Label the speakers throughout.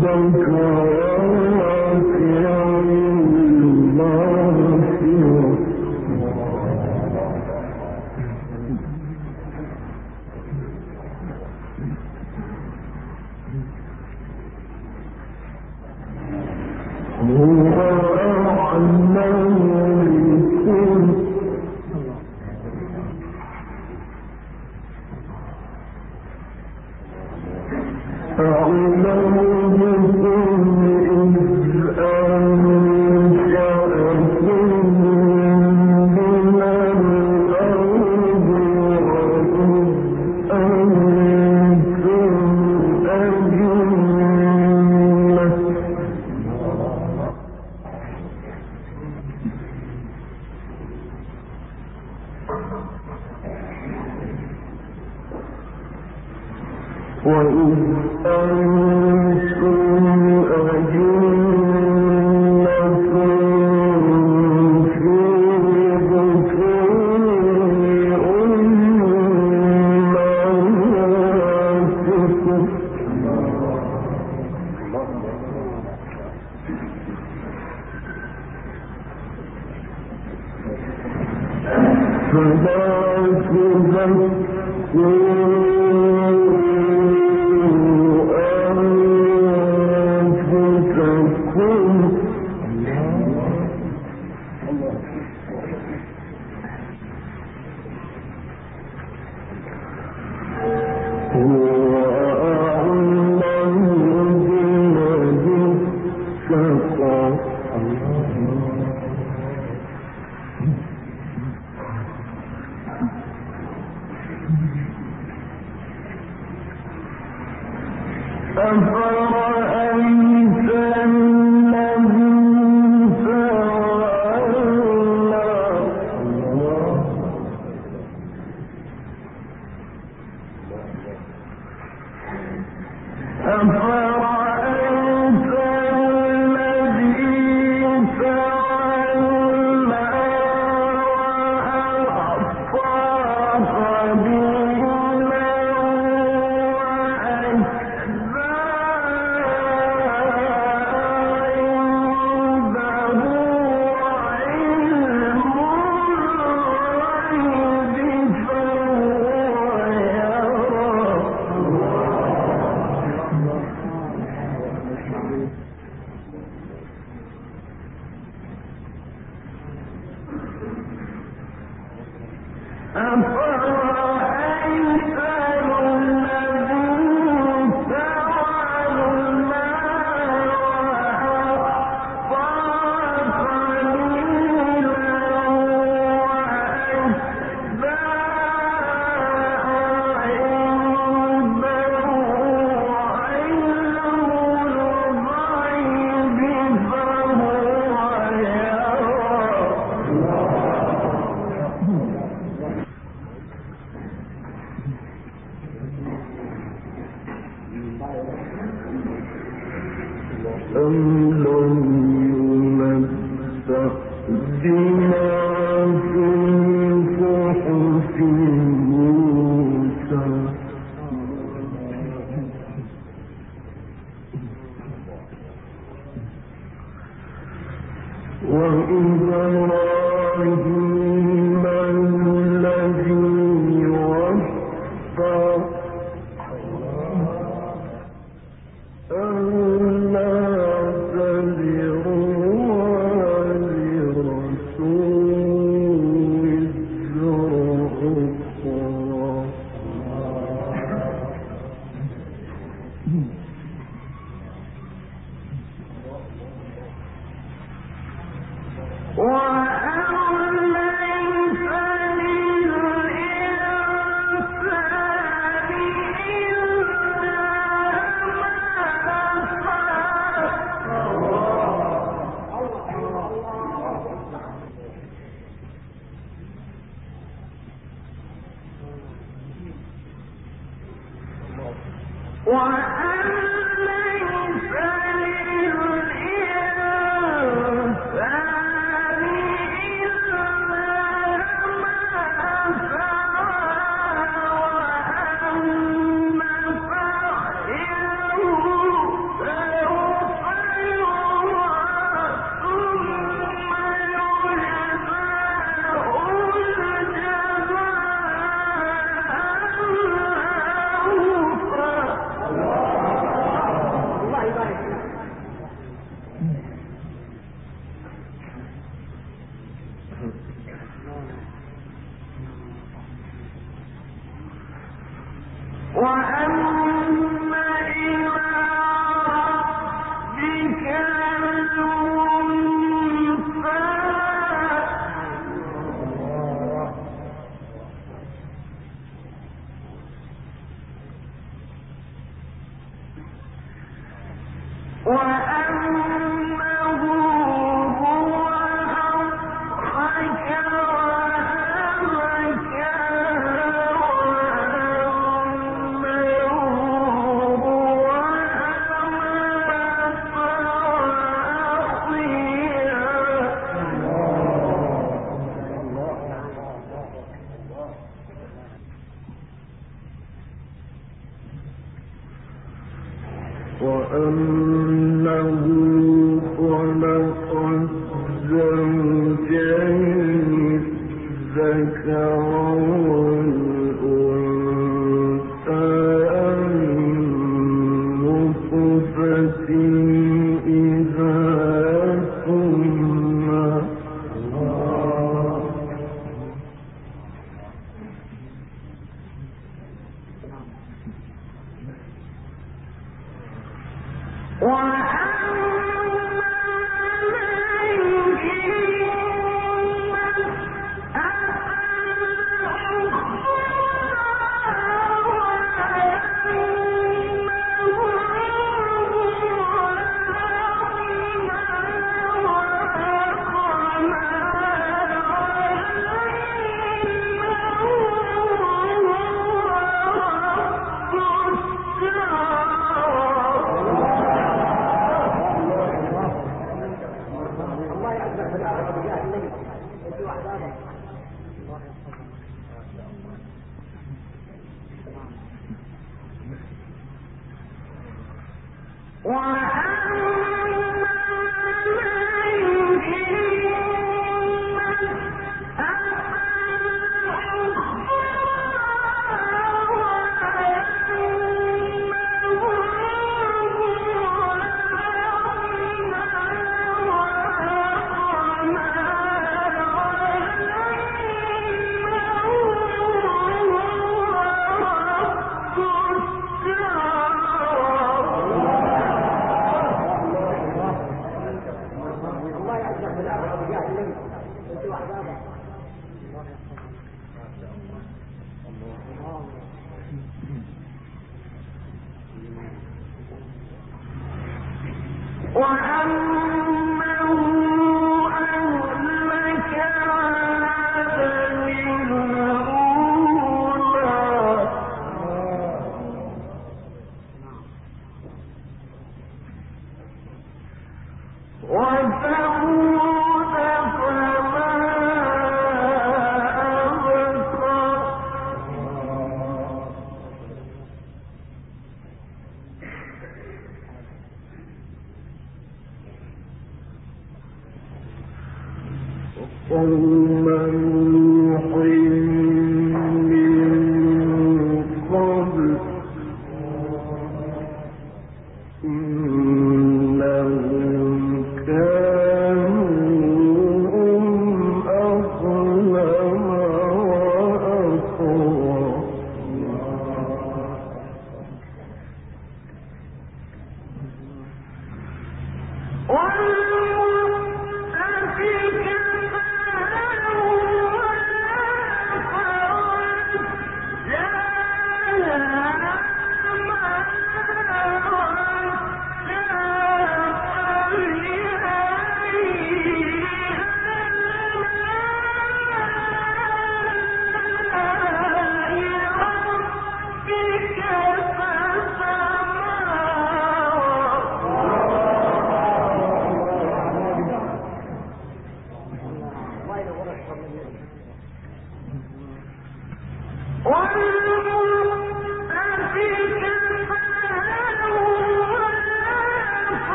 Speaker 1: don't call. وأولى وأن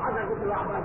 Speaker 2: هذا الرجل أعضاء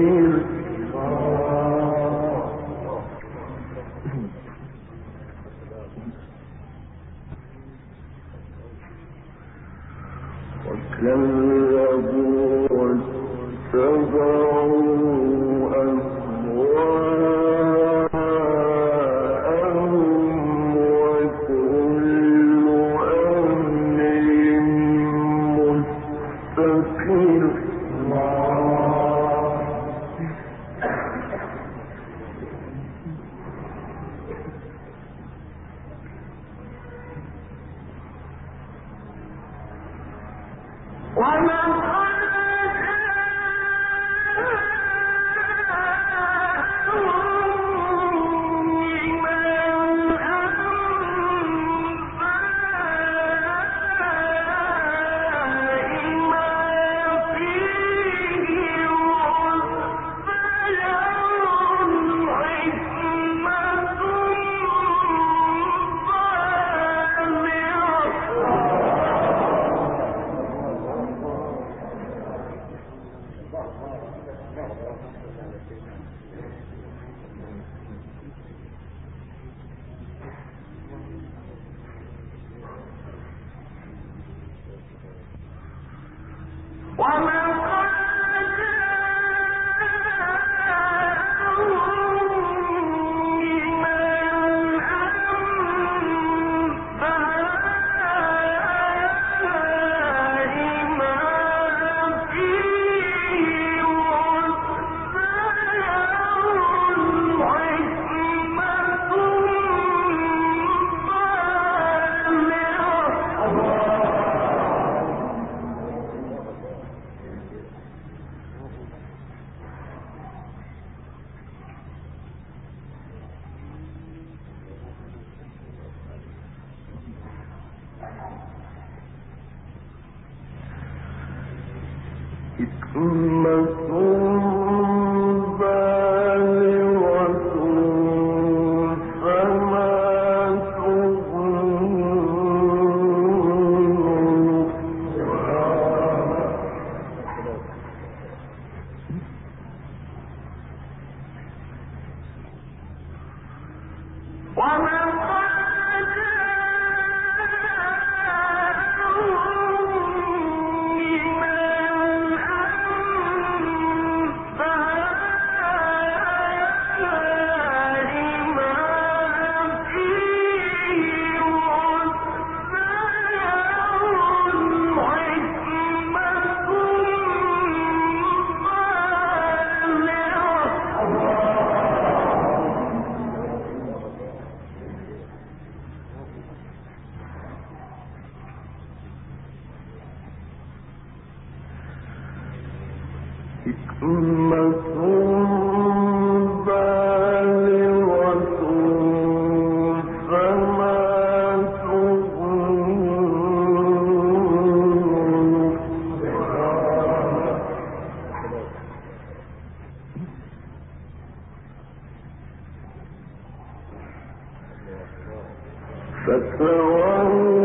Speaker 1: من فسواه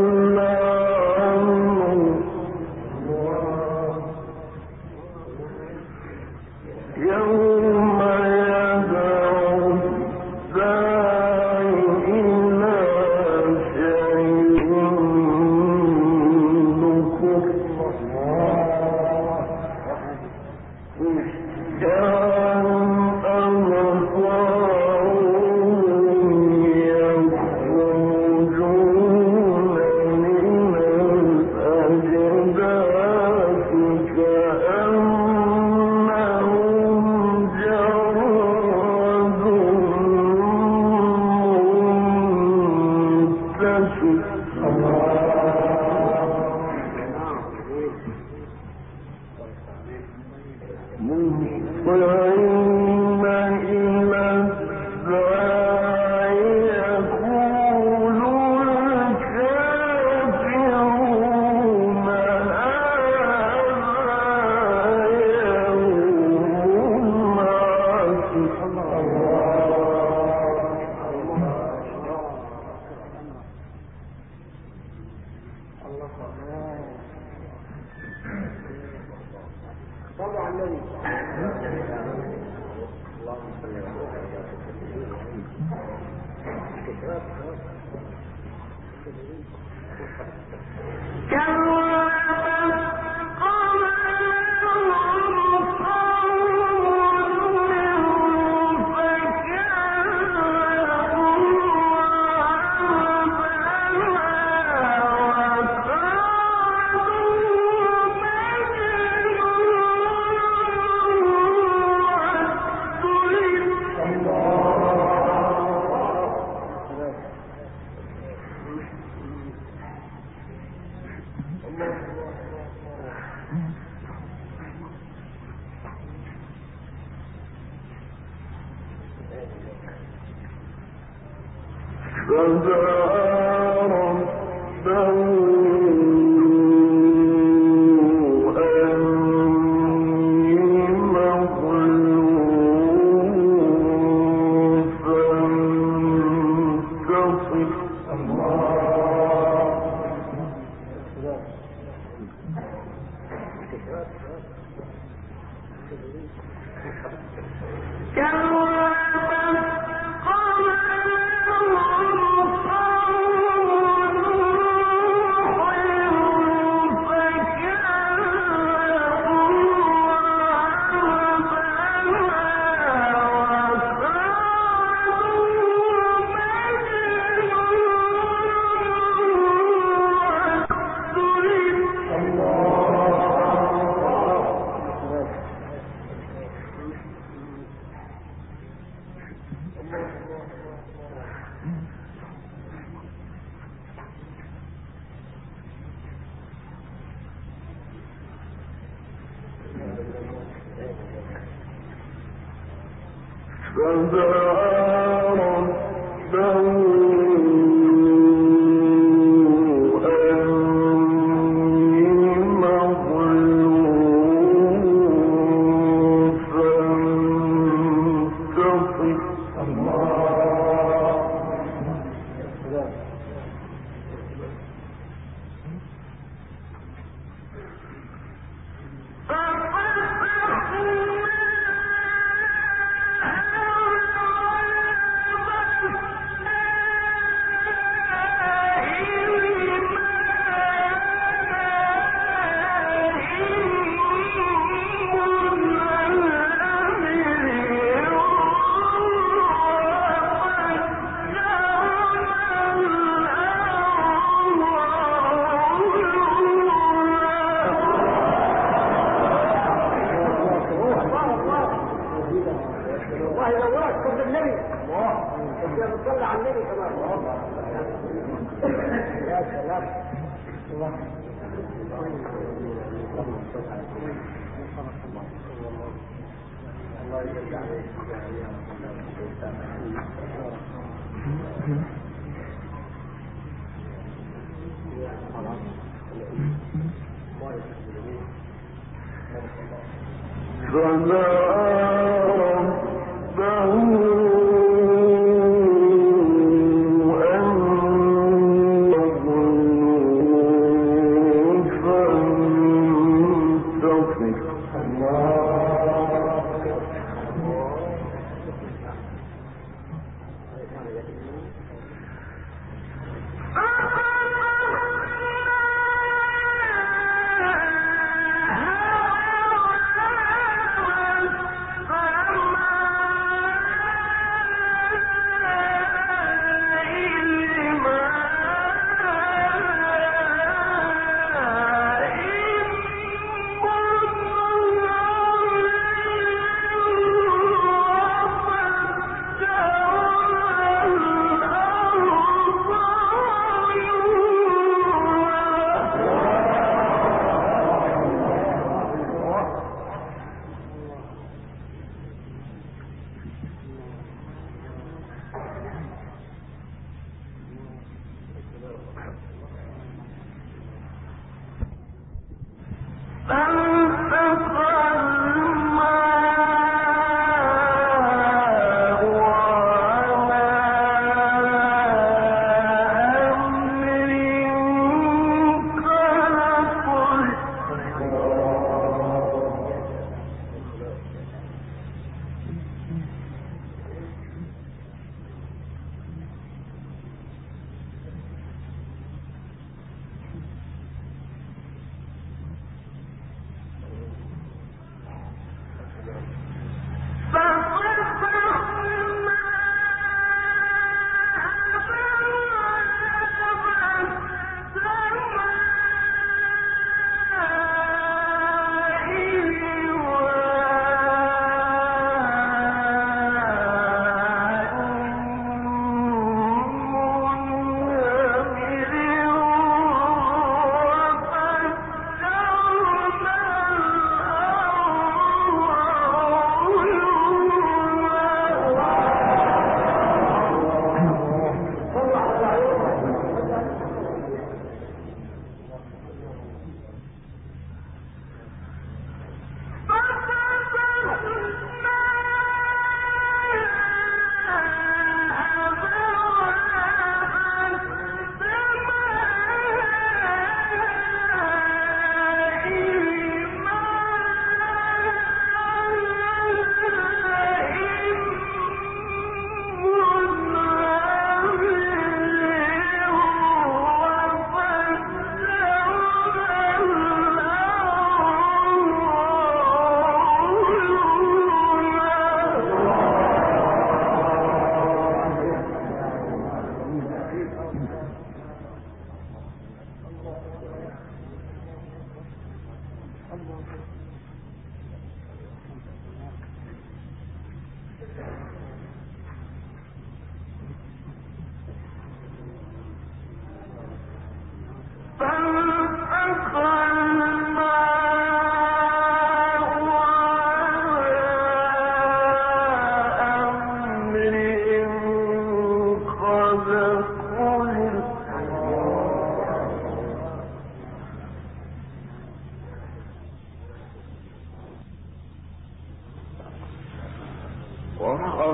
Speaker 1: ہاں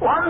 Speaker 1: One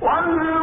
Speaker 1: والله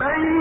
Speaker 1: من